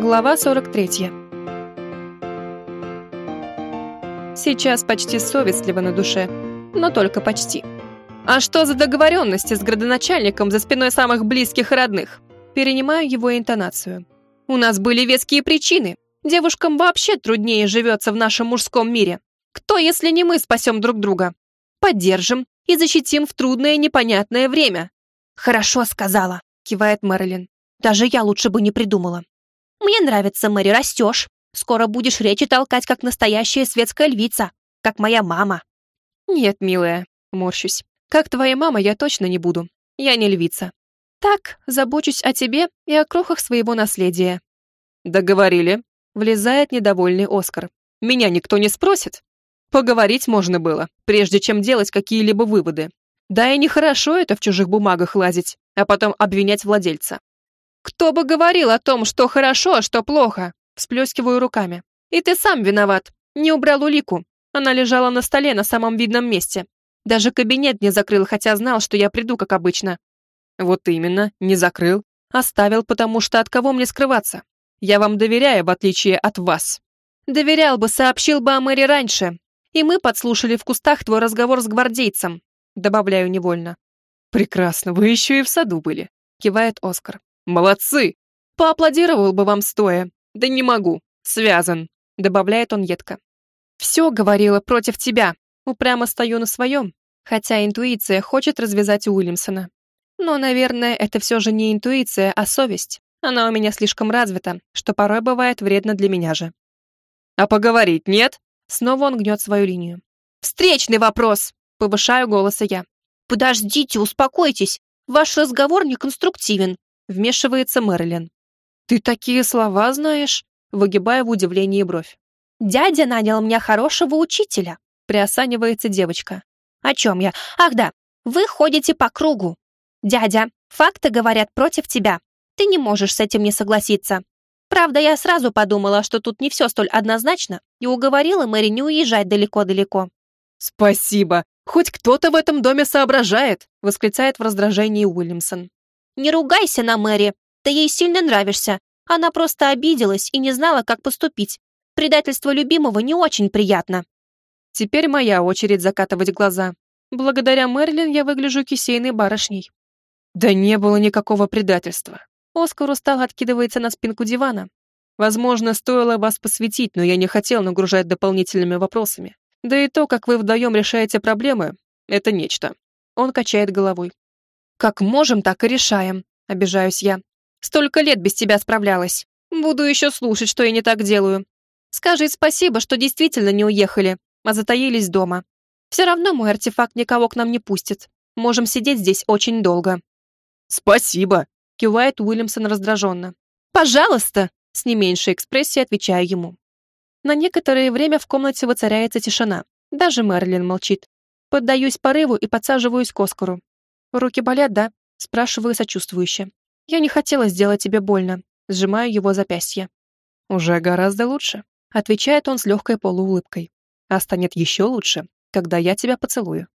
Глава 43. Сейчас почти совестливо на душе, но только почти. А что за договоренности с градоначальником за спиной самых близких и родных? Перенимаю его интонацию. У нас были веские причины. Девушкам вообще труднее живется в нашем мужском мире. Кто, если не мы, спасем друг друга? Поддержим и защитим в трудное непонятное время. Хорошо сказала, кивает Мэрилин. Даже я лучше бы не придумала. Мне нравится, Мэри, растешь. Скоро будешь речи толкать, как настоящая светская львица, как моя мама. Нет, милая, морщусь. Как твоя мама я точно не буду. Я не львица. Так, забочусь о тебе и о крохах своего наследия. Договорили. Влезает недовольный Оскар. Меня никто не спросит. Поговорить можно было, прежде чем делать какие-либо выводы. Да и нехорошо это в чужих бумагах лазить, а потом обвинять владельца. «Кто бы говорил о том, что хорошо, а что плохо?» Всплескиваю руками. «И ты сам виноват. Не убрал улику. Она лежала на столе на самом видном месте. Даже кабинет не закрыл, хотя знал, что я приду, как обычно». «Вот именно, не закрыл. Оставил, потому что от кого мне скрываться? Я вам доверяю, в отличие от вас». «Доверял бы, сообщил бы о мэре раньше. И мы подслушали в кустах твой разговор с гвардейцем», добавляю невольно. «Прекрасно, вы еще и в саду были», кивает Оскар. Молодцы! Поаплодировал бы вам стоя. Да не могу. Связан. Добавляет он едко. Все говорила против тебя. Упрямо стою на своем. Хотя интуиция хочет развязать Уильямсона. Но, наверное, это все же не интуиция, а совесть. Она у меня слишком развита, что порой бывает вредно для меня же. А поговорить нет? Снова он гнет свою линию. «Встречный вопрос!» — повышаю голоса я. «Подождите, успокойтесь. Ваш разговор неконструктивен. Вмешивается Мэрилин. «Ты такие слова знаешь?» Выгибая в удивлении бровь. «Дядя нанял меня хорошего учителя», приосанивается девочка. «О чем я? Ах да, вы ходите по кругу. Дядя, факты говорят против тебя. Ты не можешь с этим не согласиться. Правда, я сразу подумала, что тут не все столь однозначно, и уговорила Мэри не уезжать далеко-далеко». «Спасибо! Хоть кто-то в этом доме соображает!» восклицает в раздражении Уильямсон. Не ругайся на Мэри, ты ей сильно нравишься. Она просто обиделась и не знала, как поступить. Предательство любимого не очень приятно. Теперь моя очередь закатывать глаза. Благодаря Мерлин я выгляжу кисейной барышней. Да не было никакого предательства. Оскар устал откидывается на спинку дивана. Возможно, стоило вас посвятить, но я не хотел нагружать дополнительными вопросами. Да и то, как вы вдвоем решаете проблемы, это нечто. Он качает головой. «Как можем, так и решаем», — обижаюсь я. «Столько лет без тебя справлялась. Буду еще слушать, что я не так делаю. Скажи спасибо, что действительно не уехали, а затаились дома. Все равно мой артефакт никого к нам не пустит. Можем сидеть здесь очень долго». «Спасибо», — кивает Уильямсон раздраженно. «Пожалуйста», — с не меньшей экспрессией отвечаю ему. На некоторое время в комнате воцаряется тишина. Даже Мерлин молчит. Поддаюсь порыву и подсаживаюсь к Оскару. «Руки болят, да?» — спрашиваю сочувствующе. «Я не хотела сделать тебе больно», — сжимаю его запястье. «Уже гораздо лучше», — отвечает он с легкой полуулыбкой. «А станет еще лучше, когда я тебя поцелую».